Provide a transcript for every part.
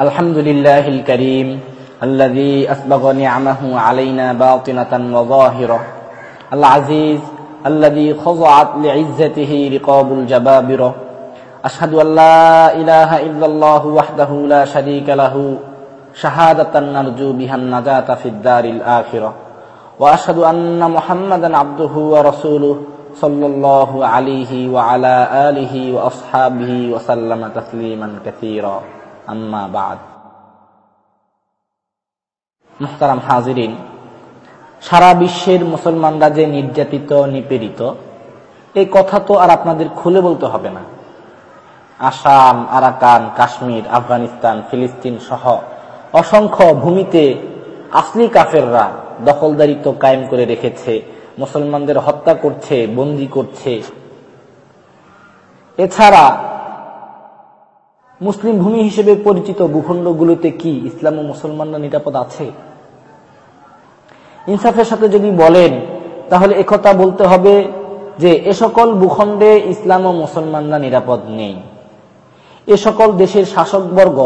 الحمد لله الكريم الذي أسبغ نعمه علينا باطنة وظاهرة. العزيز الذي خضعت لعزته رقاب الجبابرة. أشهد أن لا إله إلا الله وحده لا شريك له. شهادة نرجو بها النجاة في الدار الآخرة. وأشهد أن محمدا عبده ورسوله صلى الله عليه وعلى آله وأصحابه وسلم تسليما كثيرا. আম্মা বাদ। মুহতারাম হাজিরিন, সারা বিশ্বের মুসলমানরা যে নির্যাতিত, নিপীড়িত, এই কথা তো আর আপনাদের খুলে বলতে হবে না। আসাম, আরাকান, কাশ্মীর, আফগানিস্তান, ফিলিস্তিন সহ অসংখ্য ভূমিতে আসলি কাফেররা দখলদারিত্ব কায়েম করে রেখেছে, মুসলমানদের হত্যা করছে, বন্দি করছে। এছাড়া মুসলিম ভূমি হিসেবে পরিচিত ভূখণ্ডগুলোতে কি ইসলাম ও মুসলমানরা নিরাপদ আছে? ইনসাফের সাথে যদি বলেন, তাহলে একথা বলতে হবে যে এ সকল ভূখণ্ডে ইসলাম ও মুসলমানরা নিরাপদ নেই। এ সকল দেশের শাসকবর্গ,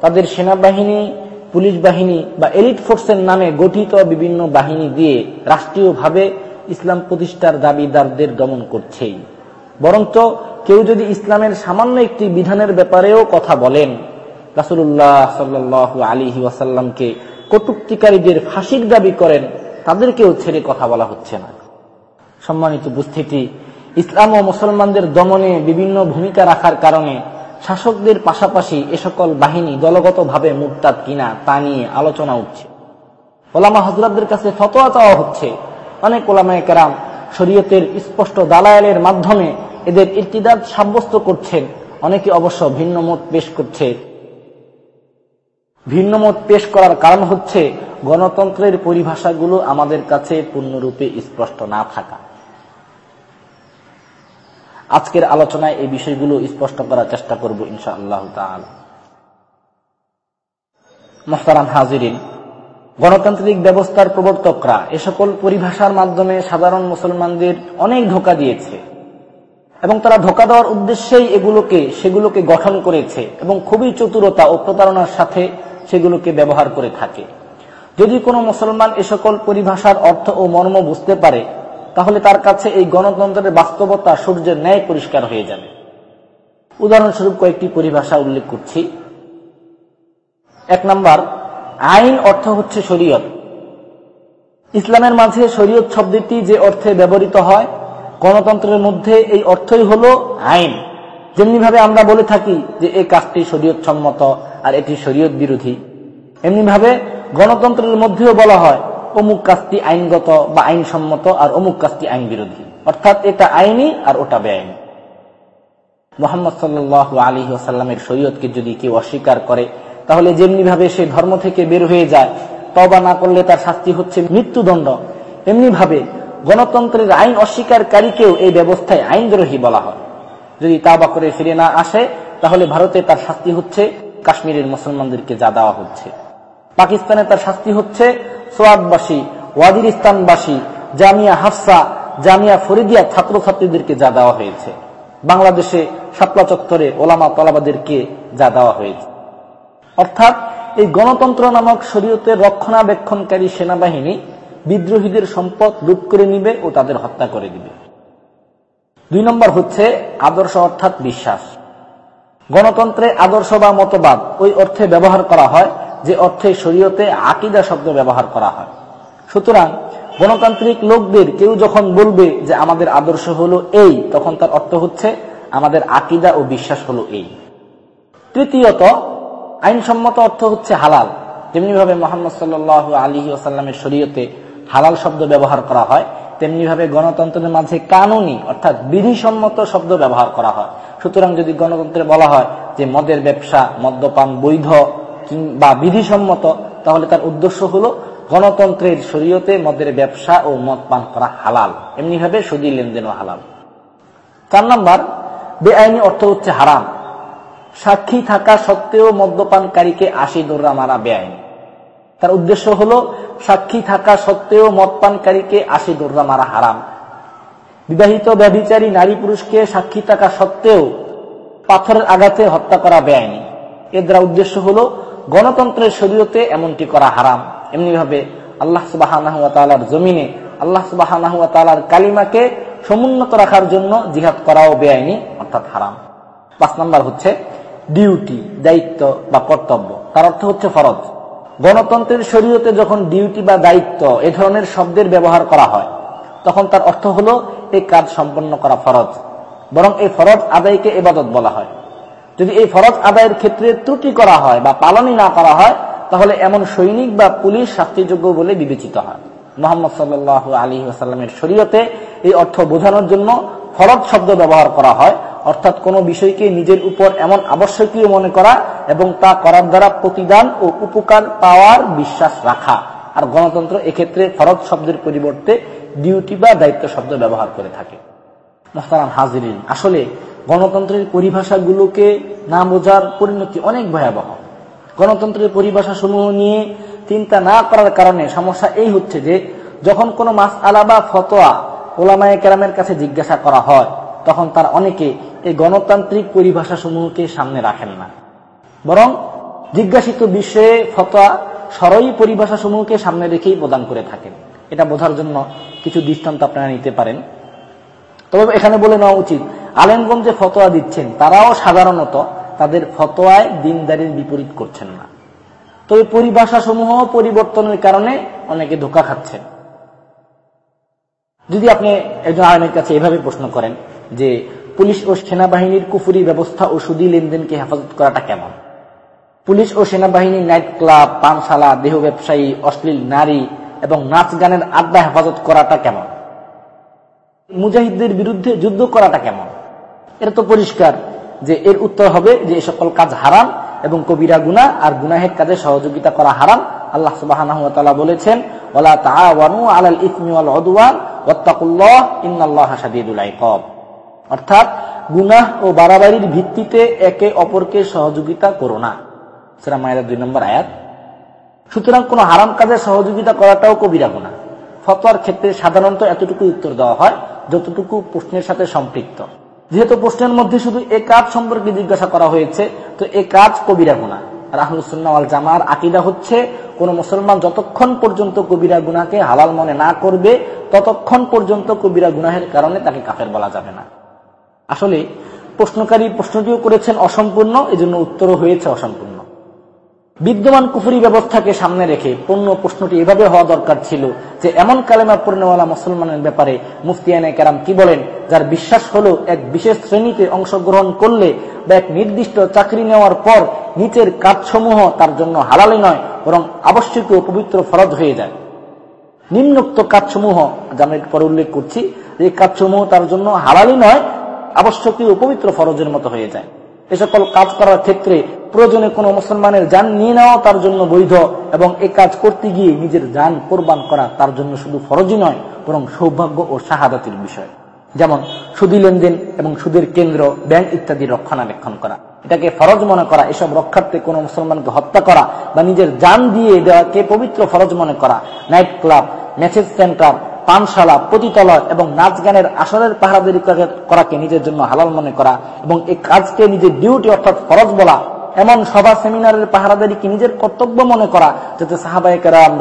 তাদের সেনাবাহিনী, পুলিশ বাহিনী বা এলিট ফোর্সের নামে গঠিত বিভিন্ন বাহিনী দিয়ে রাষ্ট্রীয়ভাবে ইসলাম প্রতিষ্ঠার দাবিদারদের দমন করছেই। বরঞ্চ কেউ যদি ইসলামের সামান্য একটি বিধানের ব্যাপারেও কথা বলেন রাসুল্লাহ সাল্লাহ আলী ওয়াসাল্লামকে কটুক্তিকারীদের ফাঁসির দাবি করেন, তাদেরকেও ছেড়ে কথা বলা হচ্ছে না। সম্মানিত উপস্থিতি, ইসলাম ও মুসলমানদের দমনে বিভিন্ন ভূমিকা রাখার কারণে শাসকদের পাশাপাশি এ সকল বাহিনী দলগতভাবে মুক্তাদ কিনা তা নিয়ে আলোচনা উঠছে ওলামা হজরতদের কাছে ফতোয়া চাওয়া হচ্ছে। অনেক ওলামায় কেরাম শরীয়তের স্পষ্ট দালায়ালের মাধ্যমে এদের ইতিদাদ সাব্যস্ত করছেন। অনেকে অবশ্য ভিন্ন মত পেশ করছে। ভিন্ন মত পেশ করার কারণ হচ্ছে, গণতন্ত্রের পরিভাষাগুলো আমাদের কাছে পূর্ণরূপে স্পষ্ট না থাকা। আজকের আলোচনায় এই বিষয়গুলো স্পষ্ট করার চেষ্টা করব ইনশা আল্লাহ মোহতারাম হাজিরিন, গণতান্ত্রিক ব্যবস্থার প্রবর্তকরা এ সকল পরিভাষার মাধ্যমে সাধারণ মুসলমানদের অনেক ধোকা দিয়েছে। এবং তারা ধোকা দেওয়ার উদ্দেশ্যেই এগুলোকে, সেগুলোকে গঠন করেছে এবং খুবই চতুরতা ও প্রতারণার সাথে সেগুলোকে ব্যবহার করে থাকে। যদি কোনো মুসলমান এ সকল পরিভাষার অর্থ ও মর্ম বুঝতে পারে, তাহলে তার কাছে এই গণতন্ত্রের বাস্তবতা সূর্যের ন্যায় পরিষ্কার হয়ে যাবে। উদাহরণস্বরূপ কয়েকটি পরিভাষা উল্লেখ করছি। এক নম্বর, আইন অর্থ হচ্ছে শরীয়ত। ইসলামের মাঝে শরীয়ত শব্দটি যে অর্থে ব্যবহৃত হয় গণতন্ত্রের মধ্যে এই অর্থই হল আইন। যেমনি ভাবে আমরা বলে থাকি যে এই কাজটি শরীয়ত সম্মত আর এটি শরীয়ত বিরোধী। এমনি ভাবে গণতন্ত্রের মধ্যেও বলা হয়, অমুক কাজটি আইনগত বা আইনসম্মত আর অমুক কাজটি আইন বিরোধী। অর্থাৎ এটা আইনি আর ওটা বেআইনি। মোহাম্মদ সাল্লাহ আলী আসাল্লামের শরীয়তকে যদি কেউ অস্বীকার করে, তাহলে যেমনি ভাবে সে ধর্ম থেকে বের হয়ে যায় তবা না করলে তার শাস্তি হচ্ছে মৃত্যুদণ্ড। এমনি ভাবে গণতন্ত্রের আইন অস্বীকারীকেও এই ব্যবস্থায় আইনদ্রোহী বলা হয়। যদি তাবা করে ফিরে না আসে, তাহলে ভারতে তার শাস্তি হচ্ছে, কাশ্মীরের মুসলমানদেরকে যা দেওয়া হচ্ছে। পাকিস্তানে তার শাস্তি হচ্ছে সোয়াদবাসী ওয়াদিরিস্তানবাসী জামিয়া হাফসা, জামিয়া ফরিদিয়া ছাত্রছাত্রীদেরকে যা দেওয়া হয়েছে। বাংলাদেশে শাপলা চত্বরে ওলামা তলাবাদেরকে যা দেওয়া হয়েছে। অর্থাৎ এই গণতন্ত্র নামক শরীয়তের রক্ষণাবেক্ষণকারী সেনাবাহিনী বিদ্রোহীদের সম্পদ লুট করে নিবে ও তাদের হত্যা করে দিবে। দুই নম্বর হচ্ছে আদর্শ অর্থাৎ বিশ্বাস। গণতন্ত্রে আদর্শ বা মতবাদ ওই অর্থে ব্যবহার করা হয় যে অর্থে শরীয়তে আকিদা শব্দ ব্যবহার করা হয়। সুতরাং গণতান্ত্রিক লোকদের কেউ যখন বলবে যে আমাদের আদর্শ হলো এই, তখন তার অর্থ হচ্ছে আমাদের আকিদা ও বিশ্বাস হলো এই। তৃতীয়ত, আইনসম্মত অর্থ হচ্ছে হালাল। তেমনিভাবে মোহাম্মদ সাল্ল আলী আসাল্লামের শরীয়তে হালাল শব্দ ব্যবহার করা হয়, তেমনিভাবে গণতন্ত্রের মাঝে কানুনি, অর্থাৎ বিধিসম্মত শব্দ ব্যবহার করা হয়। সুতরাং যদি গণতন্ত্রে বলা হয় যে মদের ব্যবসা, মদ্যপান বৈধ বা বিধিসম্মত, তাহলে তার উদ্দেশ্য হলো গণতন্ত্রের শরীয়তে মদের ব্যবসা ও মদ পান করা হালাল। এমনিভাবে সুদী লেনদেনও হালাল। চার নম্বর, বেআইনি অর্থ হচ্ছে হারাম। সাক্ষী থাকা সত্ত্বেও মদ্যপানকারীকে আশি দোররা মারা বেআইনি। তার উদ্দেশ্য হল সাক্ষী থাকা সত্ত্বেও মদপানকারীকে আশি দোররা মারা হারাম। বিবাহিত ব্যভিচারী নারী পুরুষকে সাক্ষী থাকা সত্ত্বেও পাথরের আঘাতে হত্যা করা বেআইনি। এর দ্বারা উদ্দেশ্য হল, গণতন্ত্রের শরীয়তে এমনটি করা হারাম। এমনিভাবে আল্লাহ সুবাহ জমিনে আল্লাহ সুবাহ কালিমাকে সমুন্নত রাখার জন্য জিহাদ করাও বেআইনি, অর্থাৎ হারাম। পাঁচ নাম্বার হচ্ছে, ডিউটি, দায়িত্ব বা কর্তব্য। তার অর্থ হচ্ছে ফরজ। গণতন্ত্রের শরীয়তে যখন ডিউটি বা দায়িত্ব এ ধরনের শব্দের ব্যবহার করা হয়, তখন তার অর্থ হল এই কাজ সম্পন্ন করা ফরজ। বরং এই ফরজ আদায়কে এবাদত বলা হয়। যদি এই ফরজ আদায়ের ক্ষেত্রে ত্রুটি করা হয় বা পালনই না করা হয়, তাহলে এমন সৈনিক বা পুলিশ শাস্তিযোগ্য বলে বিবেচিত হয়। মোহাম্মদ সাল্লাহ আলী আসাল্লামের শরীয়তে এই অর্থ বোঝানোর জন্য ফরজ শব্দ ব্যবহার করা হয় অর্থাৎ কোনো বিষয়কে নিজের উপর এমন আবশ্যকীয় মনে করা এবং তা করার দ্বারা প্রতিদান ও উপকার পাওয়ার বিশ্বাস রাখা। আর গণতন্ত্র এক্ষেত্রে ফরজ শব্দের পরিবর্তে ডিউটি বা দায়িত্ব শব্দ ব্যবহার করে থাকে। আসলে গণতন্ত্রের পরিভাষাগুলোকে না বোঝার পরিণতি অনেক ভয়াবহ। গণতন্ত্রের পরিভাষা সমূহ নিয়ে চিন্তা না করার কারণে সমস্যা এই হচ্ছে যে, যখন কোনো মাস আলা বা ফতোয়া ওলামায় কেরামের কাছে জিজ্ঞাসা করা হয় তখন তার অনেকে এই গণতান্ত্রিক পরিভাষা সমূহকে সামনে রাখেন না। বরং জিজ্ঞাসিত বিষয়ে ফতোয়া সরই পরিভাষা সমূহকে সামনে রেখেই প্রদান করে থাকেন। এটা বোঝার জন্য কিছু দৃষ্টান্ত আপনারা নিতে পারেন। তবে এখানে বলে নেওয়া উচিত আলেমগঞ্জ যে ফতোয়া দিচ্ছেন, তারাও সাধারণত তাদের ফতোয়ায় দিনদারির বিপরীত করছেন না। তবে পরিভাষা সমূহ পরিবর্তনের কারণে অনেকে ধোকা খাচ্ছেন। যদি আপনি একজন আলেমের কাছে এভাবে প্রশ্ন করেন যে পুলিশ ও সেনাবাহিনীর কুফুরি ব্যবস্থা ও সুদী লেনদেনকে হেফাজত করাটা কেমন? পুলিশ ও সেনাবাহিনী নাইট ক্লাব পানশালা, দেহ ব্যবসায়ী, অশ্লীল নারী এবং নাচ গানের আড্ডা হেফাজত করাটা কেমন? মুজাহিদদের বিরুদ্ধে যুদ্ধ করাটা কেমন? এটা তো পরিষ্কার যে এর উত্তর হবে যে এ সকল কাজ হারাম এবং কবিরা গুনা আর গুনাহের কাজে সহযোগিতা করা হারাম। আল্লাহ সুবাহ বলেছেন ওলা তাআওয়ানু আলাল ইসমি ওয়াল উদওয়ান, ওয়াত্তাকুল্লাহ ইন্নাল্লাহা শাদীদুল ইকাব অর্থাৎ গুনাহ ও বাড়াবাড়ির ভিত্তিতে একে অপরকে সহযোগিতা করো না। সেটা মায়ের দুই নম্বর আয়াত। সুতরাং কোন হারাম কাজে সহযোগিতা করাটাও কবিরা গুণা ফতোয়ার ক্ষেত্রে সাধারণত এতটুকু উত্তর দেওয়া হয়, যতটুকু প্রশ্নের সাথে সম্পৃক্ত। যেহেতু প্রশ্নের মধ্যে শুধু এ কাজ সম্পর্কে জিজ্ঞাসা করা হয়েছে, তো এ কাজ কবিরা গুণা রাহুলসুল্লাহ জামার আকিদা হচ্ছে, কোন মুসলমান যতক্ষণ পর্যন্ত কবিরা গুনাকে হালাল মনে না করবে, ততক্ষণ পর্যন্ত কবিরা গুনাহের কারণে তাকে কাফের বলা যাবে না। আসলে প্রশ্নকারী প্রশ্নটিও করেছেন অসম্পূর্ণ, এজন্য উত্তরও হয়েছে অসম্পূর্ণ। বিদ্যমান কুফুরি ব্যবস্থাকে সামনে রেখে পূর্ণ প্রশ্নটি এভাবে হওয়া দরকার ছিল যে এমন কালেমা পূর্ণওয়ালা মুসলমানের ব্যাপারে মুফতিয়ানে কেরাম কি বলেন, যার বিশ্বাস হলো এক বিশেষ শ্রেণীতে অংশগ্রহণ করলে বা এক নির্দিষ্ট চাকরি নেওয়ার পর নিচের কাজসমূহ তার জন্য হালালি নয়, বরং আবশ্যকীয় পবিত্র ফরজ হয়ে যায়। নিম্নোক্ত কাজসমূহ যা আমি পরে উল্লেখ করছি, যে কাজসমূহ তার জন্য হালালি নয় আবশ্যকীয় পবিত্র ফরজের মতো হয়ে যায়। এ সকল কাজ করার ক্ষেত্রে প্রয়োজনে কোনো মুসলমানের যান নিয়ে নেওয়া তার জন্য বৈধ এবং এ কাজ করতে গিয়ে নিজের যান কোরবান করা তার জন্য শুধু ফরজই নয়, বরং সৌভাগ্য ও শাহাদাতির বিষয়। যেমন সুদী লেনদেন এবং সুদের কেন্দ্র, ব্যাংক ইত্যাদি রক্ষণাবেক্ষণ করা। এটাকে ফরজ মনে করা, এসব রক্ষার্থে কোনো মুসলমানকে হত্যা করা বা নিজের যান দিয়ে দেওয়াকে পবিত্র ফরজ মনে করা। নাইট ক্লাব মেসেজ সেন্টার পানশালা, পতিতলয় এবং নাচ গানের আসরের পাহারাদারি করাকে নিজের জন্য হালাল মনে করা এবং এই কাজকে নিজের ডিউটি অর্থাৎ ফরজ বলা। এমন সভা সেমিনারের পাহারাদারিকে নিজের কর্তব্য মনে করা যাতে সাহাবাহিকেরাম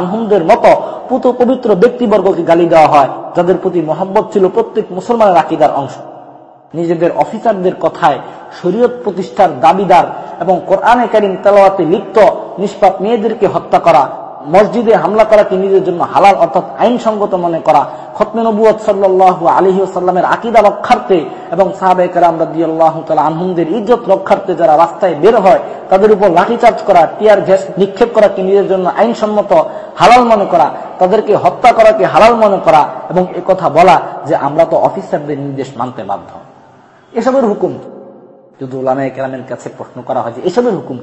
আনহুমদের মতো পুত পবিত্র ব্যক্তিবর্গকে গালি দেওয়া হয়, যাদের প্রতি মোহাম্মত ছিল প্রত্যেক মুসলমানের আকিদার অংশ। নিজেদের অফিসারদের কথায় শরীয়ত প্রতিষ্ঠার দাবিদার এবং কোরআনে কারিম তেলাওয়াতে লিপ্ত, নিষ্পাপ মেয়েদেরকে হত্যা করা মসজিদে হামলা করাকে নিজের জন্য হালাল, অর্থাৎ আইনসঙ্গত মনে করা খতমে নবুয় সাল্লাহ আলহি আকিদা রক্ষার্থে এবং আল্লাহ ইজ্জত রক্ষার্থে যারা রাস্তায় বের হয়, তাদের উপর লাঠিচার্জ করা, টিয়ার নিক্ষেপ নিজের জন্য আইনসম্মত, হালাল মনে করা, তাদেরকে হত্যা করাকে হালাল মনে করা এবং কথা বলা যে আমরা তো অফিসারদের নির্দেশ মানতে বাধ্য। এসবের হুকুম, যদি ওলামায় কেরামের কাছে প্রশ্ন করা হয় যে এসবের হুকুম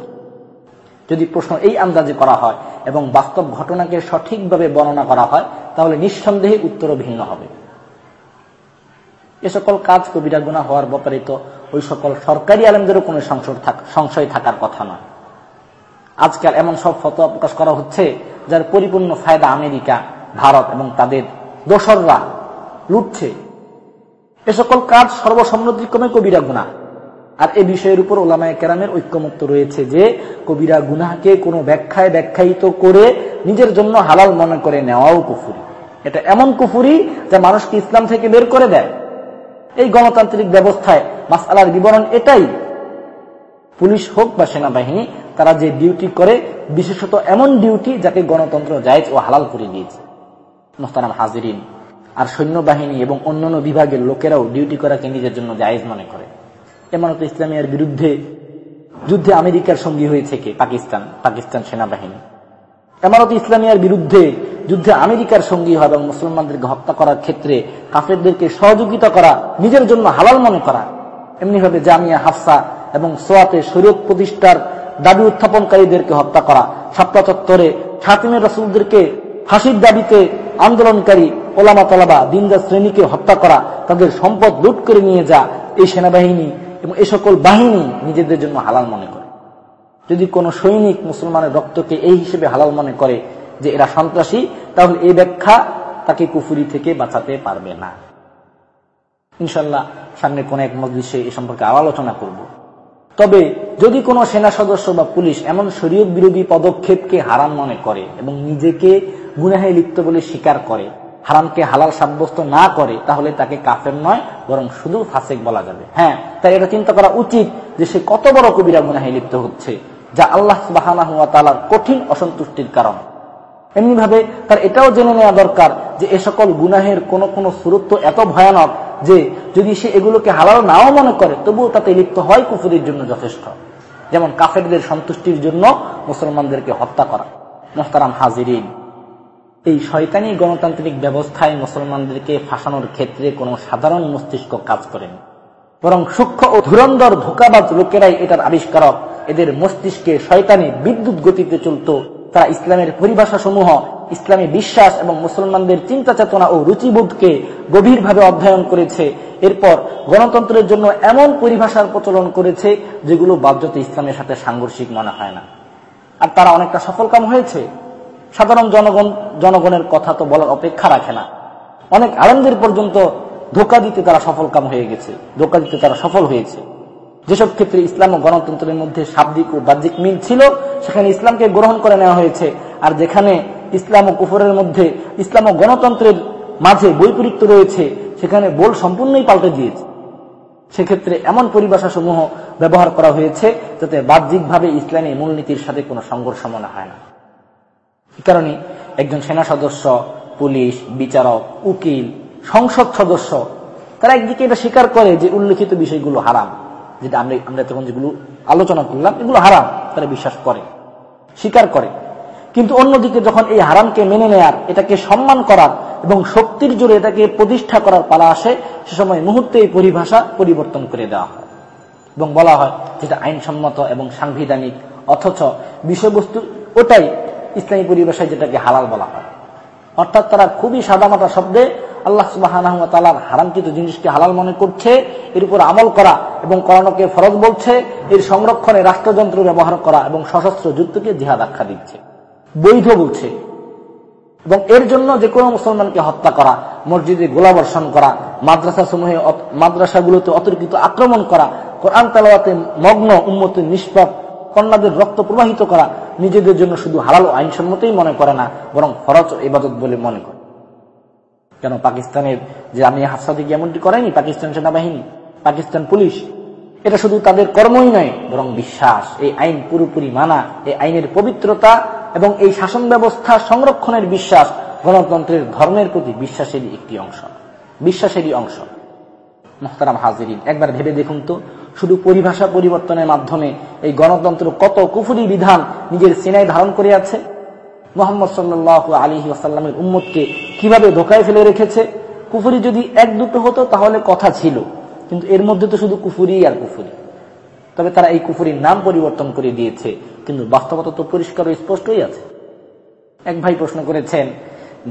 যদি প্রশ্ন এই আন্দাজে করা হয় এবং বাস্তব ঘটনাকে সঠিকভাবে বর্ণনা করা হয়, তাহলে নিঃসন্দেহে উত্তরও ভিন্ন হবে। এ সকল কাজ কবিরা গুণা হওয়ার ব্যাপারে তো ওই সকল সরকারি আলেমদেরও কোনো সংশয় থাকার কথা নয়। আজকাল এমন সব ফতোয়া প্রকাশ করা হচ্ছে যার পরিপূর্ণ ফায়দা আমেরিকা, ভারত এবং তাদের দোসররা লুটছে। এ সকল কাজ সর্বসম্মতিক্রমে কবিরা গুণা আর এই বিষয়ের উপর ওলামায় কেরামের ঐক্যমত্য রয়েছে যে কবিরা গুনাহকে কোনো ব্যাখ্যায় ব্যাখ্যায়িত করে নিজের জন্য হালাল মনে করে নেওয়াও কুফুরি। এটা এমন কুফুরি যা মানুষকে ইসলাম থেকে বের করে দেয়। এই গণতান্ত্রিক ব্যবস্থায় মাসালার বিবরণ এটাই। পুলিশ হোক বা সেনাবাহিনী, তারা যে ডিউটি করে, বিশেষত এমন ডিউটি যাকে গণতন্ত্র জায়জ ও হালাল করে দিয়েছে। মোস্তারাম হাজিরিন, আর সৈন্যবাহিনী এবং অন্যান্য বিভাগের লোকেরাও ডিউটি করাকে নিজের জন্য জায়েজ মনে করে। এমানত ইসলামিয়ার বিরুদ্ধে যুদ্ধে আমেরিকার সঙ্গী হয়েছে কে পাকিস্তান পাকিস্তান সেনাবাহিনী। এমারত ইসলামিয়ার বিরুদ্ধে যুদ্ধে আমেরিকার সঙ্গী হয় এবং মুসলমানদেরকে হত্যা করার ক্ষেত্রে কাফেরদেরকে সহযোগিতা করা, নিজের জন্য হালাল মনে করা, এমনিভাবে জামিয়া হাফসা এবং সোয়াতে শরীয়ত প্রতিষ্ঠার দাবি উত্থাপনকারীদেরকে হত্যা করা সাপ্তা চত্বরে খাতিমের রসুলদেরকে ফাঁসির দাবিতে আন্দোলনকারী ওলামা তলাবা দিনদার শ্রেণীকে হত্যা করা, তাদের সম্পদ লুট করে নিয়ে যা এই সেনাবাহিনী এবং এ সকল বাহিনী নিজেদের জন্য হালাল মনে করে। যদি কোনো সৈনিক মুসলমানের রক্তকে এই হিসেবে হালাল মনে করে যে এরা সন্ত্রাসী, তাহলে এই ব্যাখ্যা তাকে কুফুরি থেকে বাঁচাতে পারবে না। ইনশাল্লাহ সামনে কোন এক মজলিসে এ সম্পর্কে আলোচনা করব। তবে যদি কোনো সেনা সদস্য বা পুলিশ এমন শরীয় বিরোধী পদক্ষেপকে হারাম মনে করে এবং নিজেকে গুনাহে লিপ্ত বলে স্বীকার করে হারামকে হালাল সাব্যস্ত না করে, তাহলে তাকে কাফের নয়, বরং শুধু ফাসেক বলা যাবে। হ্যাঁ তাই এটা চিন্তা করা উচিত যে সে কত বড় কবিরা গুনাহে লিপ্ত হচ্ছে, যা আল্লাহ বাহানা হুয়া তালার কঠিন অসন্তুষ্টির কারণ। এমনি ভাবে তার এটাও জেনে নেওয়া দরকার যে এ সকল গুনাহের কোন কোন সুরত্ব এত ভয়ানক যে যদি সে এগুলোকে হালাল নাও মনে করে, তবুও তাতে লিপ্ত হয় কুফুরির জন্য যথেষ্ট। যেমন কাফেরদের সন্তুষ্টির জন্য মুসলমানদেরকে হত্যা করা। মোহতারাম হাজিরিন। এই শয়তানি গণতান্ত্রিক ব্যবস্থায় মুসলমানদেরকে ফাঁসানোর ক্ষেত্রে কোনো সাধারণ মস্তিষ্ক কাজ করেনি বরং সূক্ষ্ম ও ধুরন্ধর ধোকাবাজ লোকেরাই এটার আবিষ্কারক। এদের মস্তিষ্কে শয়তানি বিদ্যুৎ গতিতে চলত। তারা ইসলামের পরিভাষা সমূহ ইসলামী বিশ্বাস এবং মুসলমানদের চিন্তা চেতনা ও রুচিবোধকে গভীরভাবে অধ্যয়ন করেছে। এরপর গণতন্ত্রের জন্য এমন পরিভাষার প্রচলন করেছে যেগুলো বাধ্যতে ইসলামের সাথে সাংঘর্ষিক মনে হয় না। আর তারা অনেকটা সফলকাম হয়েছে। সাধারণ জনগণ, জনগণের কথা তো বলার অপেক্ষা রাখে না। অনেক আনন্দের পর্যন্ত ধোকা দিতে তারা সফলকাম হয়ে গেছে, ধোকা দিতে তারা সফল হয়েছে। যেসব ক্ষেত্রে ইসলাম ও গণতন্ত্রের মধ্যে শাব্দিক ও বাহ্যিক মিল ছিল, সেখানে ইসলামকে গ্রহণ করে নেওয়া হয়েছে। আর যেখানে ইসলাম ও কুফরের মধ্যে ইসলাম ও গণতন্ত্রের মাঝে বৈপরীত্য রয়েছে, সেখানে বোল সম্পূর্ণই পাল্টে দিয়েছে। সেক্ষেত্রে এমন পরিভাষা সমূহ ব্যবহার করা হয়েছে, যাতে বাহ্যিকভাবে ইসলামী মূলনীতির সাথে কোনো সংঘর্ষ মনে হয় না। কারণে একজন সেনা সদস্য, পুলিশ, বিচারক, উকিল, সংসদ সদস্য, তারা একদিকে এটা স্বীকার করে যে উল্লেখিত বিষয়গুলো হারাম, যেটা আমরা আমরা তখন যেগুলো আলোচনা করলাম, এগুলো হারাম, তারা বিশ্বাস করে, স্বীকার করে। কিন্তু অন্যদিকে যখন এই হারামকে মেনে নেয়ার, এটাকে সম্মান করার এবং শক্তির জোরে এটাকে প্রতিষ্ঠা করার পালা আসে, সে সময় মুহূর্তে এই পরিভাষা পরিবর্তন করে দেওয়া হয়। এবং বলা হয় যেটা আইনসম্মত এবং সাংবিধানিক, অথচ বিষয়বস্তু ওটাই ইসলামী পরিভাষায় যেটাকে হালাল বলা হয়। অর্থাৎ তারা খুবই সাদামাটা শব্দে আল্লাহ সুবাহ হারামকৃত জিনিসকে হালাল মনে করছে, এর উপর আমল করা এবং করানোকে ফরজ বলছে, এর সংরক্ষণে রাষ্ট্রযন্ত্র ব্যবহার করা এবং সশস্ত্র যুদ্ধকে জিহাদ আখ্যা দিচ্ছে। বৈধ বলছে। এবং এর জন্য যে কোনো মুসলমানকে হত্যা করা, মসজিদে গোলাবর্ষণ করা মাদ্রাসা সমূহে মাদ্রাসাগুলোতে অতর্কিত আক্রমণ করা, কোরআন তালাতে মগ্ন উন্মত নিষ্পাপ কন্যাদের রক্ত প্রবাহিত করা নিজেদের জন্য শুধু হালাল আইনসম্মতই মনে করে না, বরং ফরজ ইবাদত বলে মনে করে। কেন পাকিস্তানের যে আমি হাফসাদি এমনটি করেনি পাকিস্তান সেনাবাহিনী, পাকিস্তান পুলিশ, এটা শুধু তাদের কর্মই নয়, বরং বিশ্বাস, এই আইন পুরোপুরি মানা, এই আইনের পবিত্রতা এবং এই শাসন ব্যবস্থা সংরক্ষণের বিশ্বাস গণতন্ত্রের ধর্মের প্রতি বিশ্বাসেরই একটি অংশ। বিশ্বাসেরই অংশ। মোহতারাম হাজিরিন, একবার ভেবে দেখুন তো শুধু পরিভাষা পরিবর্তনের মাধ্যমে এই গণতন্ত্র কত কুফুরি বিধান নিজের সিনাই ধারণ করে আছে? মোহাম্মদ সাল্লাহ আলী আসাল্লামের উম্মতকে কীভাবে ধোকায় ফেলে রেখেছে? কুফুরি যদি এক দুটো হতো, তাহলে কথা ছিল। কিন্তু এর মধ্যে তো শুধু কুফুরি আর কুফুরি। তবে তারা এই কুফুরির নাম পরিবর্তন করে দিয়েছে, কিন্তু বাস্তবতা তো পরিষ্কার স্পষ্টই আছে। এক ভাই প্রশ্ন করেছেন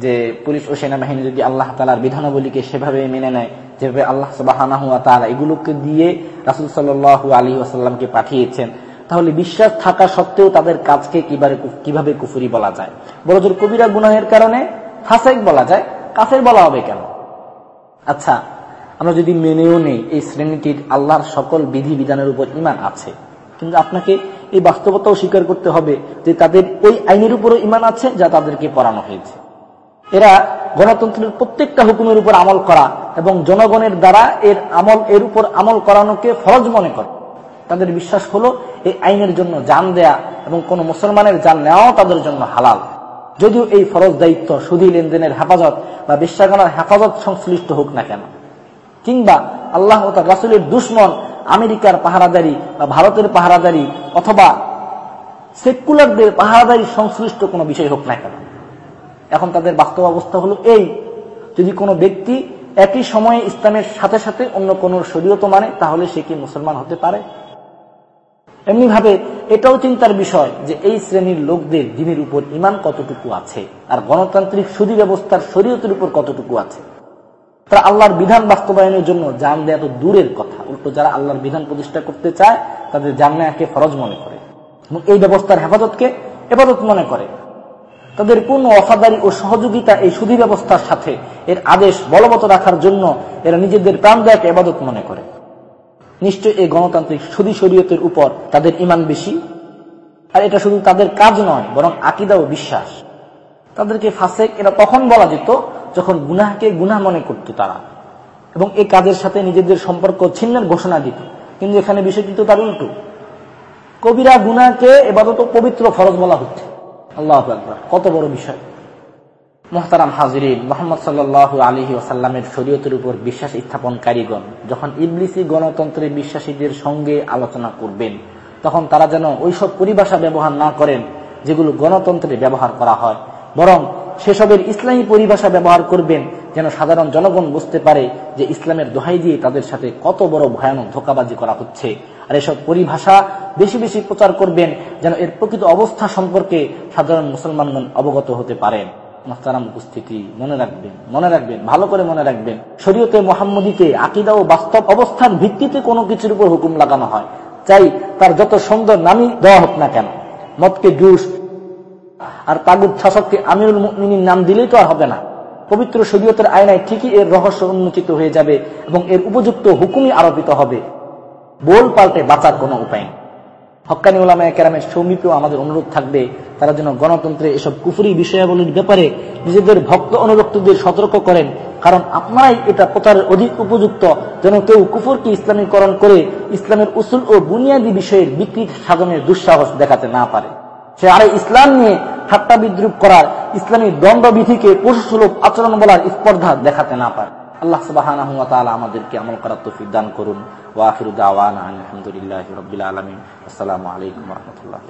যে পুলিশ ও সেনাবাহিনী যদি আল্লাহ তালার বিধানাবলীকে সেভাবে মেনে নেয়, যেভাবে আল্লাহ সুবাহ তালা এগুলোকে দিয়ে রাসুল সাল্লু আলী আসাল্লামকে পাঠিয়েছেন, তাহলে বিশ্বাস থাকা সত্ত্বেও তাদের কাজকে কীভাবে কুফুরি বলা যায়? বড়জোর কবিরা গুনাহের কারণে ফাসেক বলা যায়, কাফের বলা হবে কেন? আচ্ছা আমরা যদি মেনেও নেই, এই শ্রেণীটির আল্লাহর সকল বিধি বিধানের উপর ইমান আছে, কিন্তু আপনাকে এই বাস্তবতাও স্বীকার করতে হবে যে তাদের ওই আইনের উপরও ইমান আছে যা তাদেরকে পড়ানো হয়েছে। এরা গণতন্ত্রের প্রত্যেকটা হুকুমের উপর আমল করা এবং জনগণের দ্বারা এর আমল, এর উপর আমল করানোকে ফরজ মনে করে। তাদের বিশ্বাস হলো, এই আইনের জন্য জান দেয়া এবং কোন মুসলমানের জান নেওয়াও তাদের জন্য হালাল। যদিও এই ফরজ দায়িত্ব সুদী লেনদেনের হেফাজত বা বিশ্বাগানার হেফাজত সংশ্লিষ্ট হোক না কেন। কিংবা আল্লাহ তার রাসুলের দুশ্মন, আমেরিকার পাহারাদারি বা ভারতের পাহারাদারি অথবা সেকুলারদের পাহারাদারি সংশ্লিষ্ট কোনো বিষয় হোক না কেন। এখন তাদের বাস্তব অবস্থা হলো এই। যদি কোনো ব্যক্তি একই সময়ে ইসলামের সাথে সাথে অন্য কোন শরীয়ত মানে তাহলে সে কি মুসলমান হতে পারে? এমনি ভাবে এটাও চিন্তার বিষয় যে এই শ্রেণির লোকদের দিনের উপর ইমান কতটুকু আছে, আর গণতান্ত্রিক সুদী ব্যবস্থার শরীয়তের উপর কতটুকু আছে। তারা আল্লাহর বিধান বাস্তবায়নের জন্য জান দেয়া তো দূরের কথা। উল্টো যারা আল্লাহর বিধান প্রতিষ্ঠা করতে চায়, তাদের জান নেয়াকে ফরজ মনে করে। এবং এই ব্যবস্থার হেফাজতকে এবাদত মনে করে। তাদের পূর্ণ অফাদারি ও সহযোগিতা এই সুদী ব্যবস্থার সাথে এর আদেশ বলবৎ রাখার জন্য এরা নিজেদের প্রাণ দেয়াকে এবাদত মনে করে। নিশ্চয় এই গণতান্ত্রিক সুদী শরীয়তের উপর তাদের ইমান বেশি। আর এটা শুধু তাদের কাজ নয়, বরং আকিদা ও বিশ্বাস। তাদেরকে ফাঁসেক এরা তখন বলা যেত যখন গুনাহকে গুনাহ মনে করত তারা। এবং এই কাজের সাথে নিজেদের সম্পর্ক ছিন্নের ঘোষণা দিত। কিন্তু এখানে বিষয়টি তো তার উল্টো। কবিরা গুনাকে এবাদত পবিত্র ফরজ বলা হচ্ছে। আল্লাহ কত বড় বিষয়। মোহতারাম হাজরিন, মোহাম্মদ সাল্লাহ আলহি ওসাল্লামের শরীয়তের উপর বিশ্বাস স্থাপন কারিগণ যখন ইবলিসি গণতন্ত্রের বিশ্বাসীদের সঙ্গে আলোচনা করবেন, তখন তারা যেন ওইসব পরিভাষা ব্যবহার না করেন যেগুলো গণতন্ত্রে ব্যবহার করা হয়, বরং সেসবের ইসলামী পরিভাষা ব্যবহার করবেন যেন সাধারণ জনগণ বুঝতে পারে যে ইসলামের দোহাই দিয়ে তাদের সাথে কত বড় ভয়ানক ধোকাবাজি করা হচ্ছে। আর এসব পরিভাষা বেশি বেশি প্রচার করবেন যেন এর প্রকৃত অবস্থা সম্পর্কে সাধারণ মুসলমানগণ অবগত হতে পারেন। মোহতারাম উপস্থিতি, মনে রাখবেন মনে রাখবেন, ভালো করে মনে রাখবেন। শরীয়তে আকিদা ও বাস্তব অবস্থার ভিত্তিতে কোনো কিছুর উপর হুকুম লাগানো হয়। চাই তার যত সুন্দর নামই দেওয়া হোক না কেন। মতকে জুস আর তাগুদ শাসককে আমিরুল মিনীর নাম দিলেই তো আর হবে না। পবিত্র শরীয়তের আয়নায় ঠিকই এর রহস্য উন্মোচিত হয়ে যাবে এবং এর উপযুক্ত হুকুমই আরোপিত হবে। বোল পাল্টে বাঁচার কোনো উপায়। হকানি ওলামায় কেরামের সৌমিপেও আমাদের অনুরোধ থাকবে, তারা যেন গণতন্ত্রে এসব কুফুরি বিষয়াবলীর ব্যাপারে নিজেদের ভক্ত অনুরক্তদের সতর্ক করেন, কারণ আপনারাই এটা প্রচারের অধিক উপযুক্ত। যেন কেউ কুফুরকে ইসলামীকরণ করে ইসলামের উসুল ও বুনিয়াদী বিষয়ের বিকৃত সাধনের দুঃসাহস দেখাতে না পারে। আরে ইসলাম নিয়ে ঠাট্টা বিদ্রুপ করার ইসলামী দণ্ডবিধিকে পশুসুলভ আচরণ বলার স্পর্ধা দেখাতে না পারে। আল্লাহ সুবাহ আমাদেরকে আমল করার তফিক দান করুন। ওয়াহির দাওয়ান আলহামদুলিল্লাহ রবিল আলমিন। আসসালামু আলাইকুম রহমতুল্লাহ